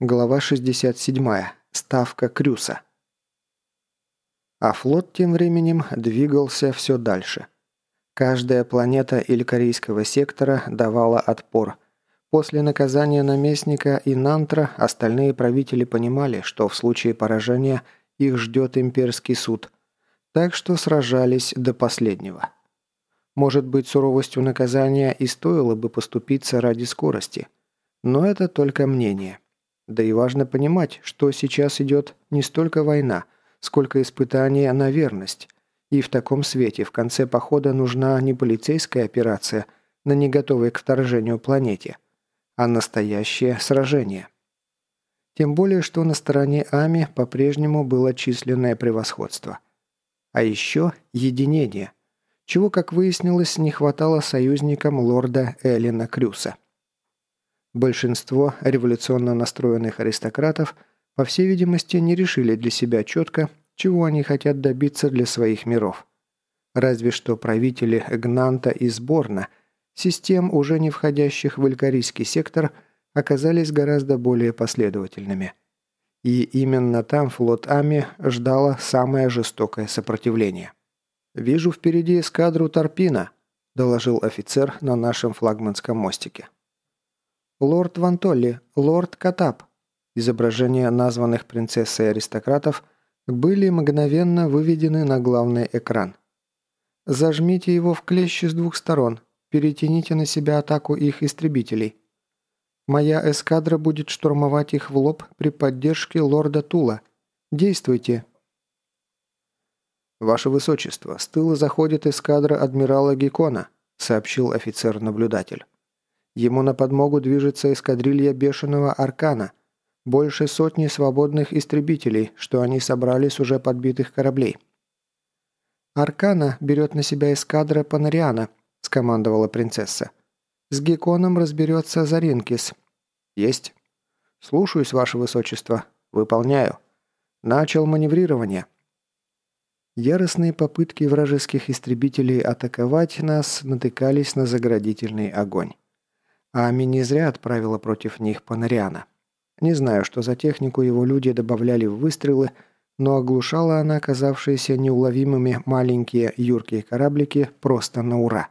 Глава 67. Ставка Крюса. А флот тем временем двигался все дальше. Каждая планета Илькарийского сектора давала отпор. После наказания наместника и Нантра остальные правители понимали, что в случае поражения их ждет имперский суд, так что сражались до последнего. Может быть, суровостью наказания и стоило бы поступиться ради скорости, но это только мнение. Да и важно понимать, что сейчас идет не столько война, сколько испытание на верность. И в таком свете в конце похода нужна не полицейская операция на неготовой к вторжению планете, а настоящее сражение. Тем более, что на стороне Ами по-прежнему было численное превосходство. А еще единение, чего, как выяснилось, не хватало союзникам лорда Эллина Крюса. Большинство революционно настроенных аристократов, по всей видимости, не решили для себя четко, чего они хотят добиться для своих миров. Разве что правители Гнанта и Сборна, систем, уже не входящих в Илькарийский сектор, оказались гораздо более последовательными. И именно там флот Ами ждало самое жестокое сопротивление. «Вижу впереди эскадру Торпина», – доложил офицер на нашем флагманском мостике. Лорд Вантолли, лорд Катап. Изображения названных принцесс и аристократов были мгновенно выведены на главный экран. Зажмите его в клещи с двух сторон, перетяните на себя атаку их истребителей. Моя эскадра будет штурмовать их в лоб при поддержке лорда Тула. Действуйте. «Ваше Высочество, с тыла заходит эскадра адмирала Гекона», сообщил офицер-наблюдатель. Ему на подмогу движется эскадрилья бешеного Аркана. Больше сотни свободных истребителей, что они собрали с уже подбитых кораблей. «Аркана берет на себя эскадра Панариана», – скомандовала принцесса. «С Геконом разберется Заринкис». «Есть». «Слушаюсь, ваше высочество. Выполняю». «Начал маневрирование». Яростные попытки вражеских истребителей атаковать нас натыкались на заградительный огонь. А Ами не зря отправила против них Панариана. Не знаю, что за технику его люди добавляли в выстрелы, но оглушала она оказавшиеся неуловимыми маленькие юркие кораблики просто на ура.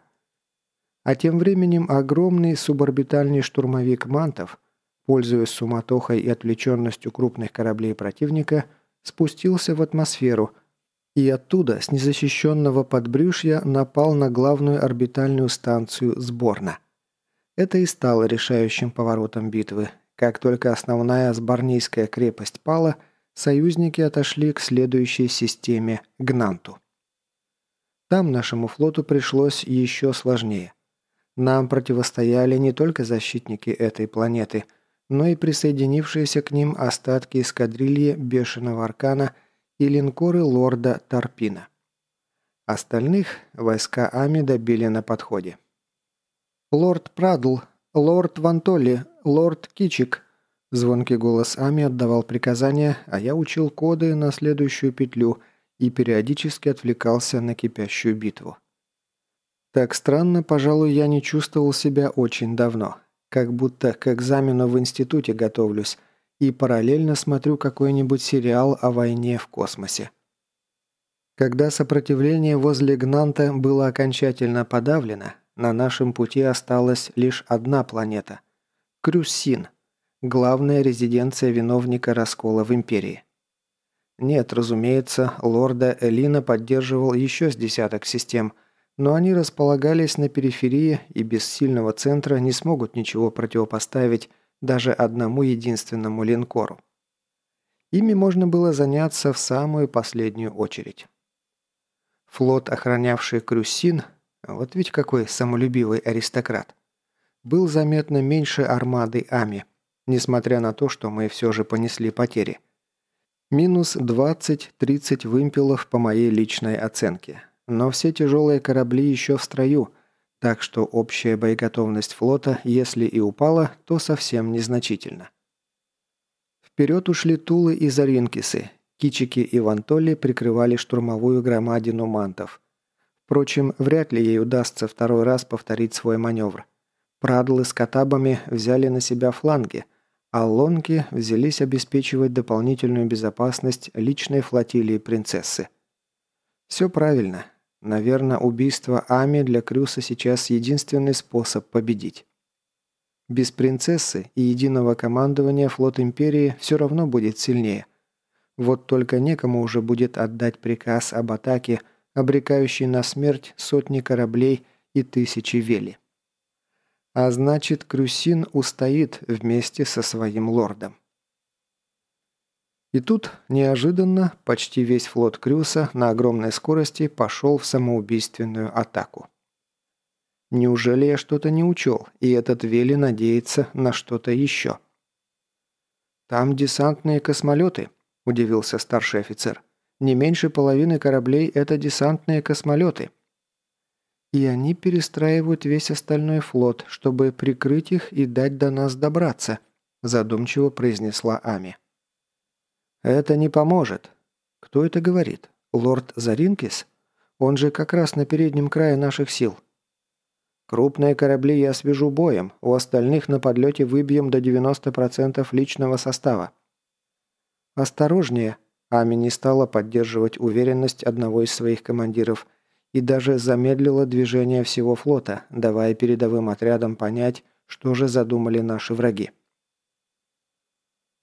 А тем временем огромный суборбитальный штурмовик «Мантов», пользуясь суматохой и отвлеченностью крупных кораблей противника, спустился в атмосферу и оттуда, с незащищенного подбрюшья, напал на главную орбитальную станцию «Сборна». Это и стало решающим поворотом битвы. Как только основная Сборнийская крепость пала, союзники отошли к следующей системе – Гнанту. Там нашему флоту пришлось еще сложнее. Нам противостояли не только защитники этой планеты, но и присоединившиеся к ним остатки эскадрильи Бешеного Аркана и линкоры лорда Тарпина. Остальных войска Ами добили на подходе. «Лорд Прадл, лорд Вантоли, лорд Кичик». Звонкий голос Ами отдавал приказания, а я учил коды на следующую петлю и периодически отвлекался на кипящую битву. Так странно, пожалуй, я не чувствовал себя очень давно. Как будто к экзамену в институте готовлюсь и параллельно смотрю какой-нибудь сериал о войне в космосе. Когда сопротивление возле Гнанта было окончательно подавлено, на нашем пути осталась лишь одна планета – Крюссин, главная резиденция виновника раскола в Империи. Нет, разумеется, лорда Элина поддерживал еще с десяток систем, но они располагались на периферии и без сильного центра не смогут ничего противопоставить даже одному единственному линкору. Ими можно было заняться в самую последнюю очередь. Флот, охранявший Крюссин, вот ведь какой самолюбивый аристократ. Был заметно меньше армады Ами, несмотря на то, что мы все же понесли потери. Минус 20-30 вымпелов по моей личной оценке. Но все тяжелые корабли еще в строю, так что общая боеготовность флота, если и упала, то совсем незначительно. Вперед ушли Тулы и Заринкисы. Кичики и Вантолли прикрывали штурмовую громадину мантов – Впрочем, вряд ли ей удастся второй раз повторить свой маневр. Прадлы с катабами взяли на себя фланги, Аллонки взялись обеспечивать дополнительную безопасность личной флотилии принцессы. Все правильно. Наверное, убийство Ами для Крюса сейчас единственный способ победить. Без принцессы и единого командования флот Империи все равно будет сильнее. Вот только некому уже будет отдать приказ об атаке, обрекающей на смерть сотни кораблей и тысячи вели. А значит, Крюсин устоит вместе со своим лордом. И тут, неожиданно, почти весь флот Крюса на огромной скорости пошел в самоубийственную атаку. Неужели я что-то не учел, и этот Вели надеется на что-то еще? «Там десантные космолеты», – удивился старший офицер. «Не меньше половины кораблей – это десантные космолеты». «И они перестраивают весь остальной флот, чтобы прикрыть их и дать до нас добраться», – задумчиво произнесла Ами. «Это не поможет». «Кто это говорит? Лорд Заринкис? Он же как раз на переднем крае наших сил». «Крупные корабли я свяжу боем, у остальных на подлете выбьем до 90% личного состава». «Осторожнее», Ами не стала поддерживать уверенность одного из своих командиров и даже замедлила движение всего флота, давая передовым отрядам понять, что же задумали наши враги.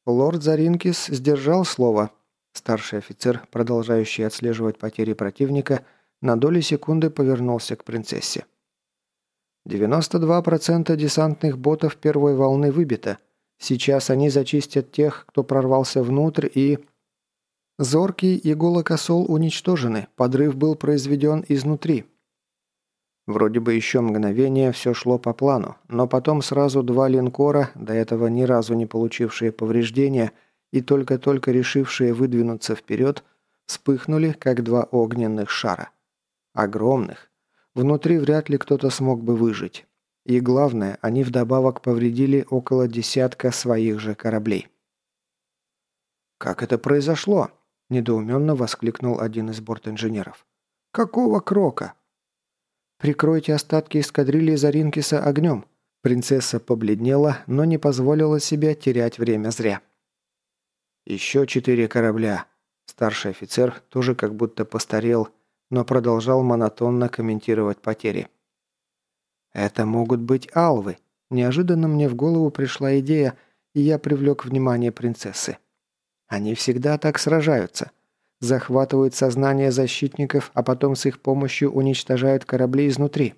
Лорд Заринкис сдержал слово. Старший офицер, продолжающий отслеживать потери противника, на доли секунды повернулся к принцессе. 92% десантных ботов первой волны выбито. Сейчас они зачистят тех, кто прорвался внутрь и... Зоркий и Голокосол уничтожены, подрыв был произведен изнутри. Вроде бы еще мгновение все шло по плану, но потом сразу два линкора, до этого ни разу не получившие повреждения и только-только решившие выдвинуться вперед, вспыхнули, как два огненных шара. Огромных. Внутри вряд ли кто-то смог бы выжить. И главное, они вдобавок повредили около десятка своих же кораблей. «Как это произошло?» – недоуменно воскликнул один из бортинженеров. «Какого крока?» «Прикройте остатки эскадрильи Заринкиса огнем». Принцесса побледнела, но не позволила себе терять время зря. «Еще четыре корабля». Старший офицер тоже как будто постарел, но продолжал монотонно комментировать потери. «Это могут быть алвы». Неожиданно мне в голову пришла идея, и я привлек внимание принцессы. «Они всегда так сражаются захватывают сознание защитников, а потом с их помощью уничтожают корабли изнутри.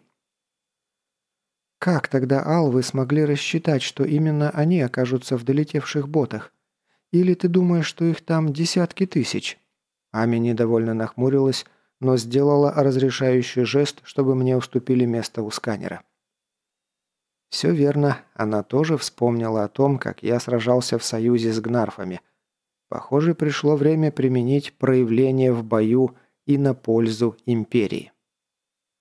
Как тогда алвы смогли рассчитать, что именно они окажутся в долетевших ботах? Или ты думаешь, что их там десятки тысяч?» Ами недовольно нахмурилась, но сделала разрешающий жест, чтобы мне уступили место у сканера. Все верно, она тоже вспомнила о том, как я сражался в союзе с гнарфами – Похоже, пришло время применить проявление в бою и на пользу империи.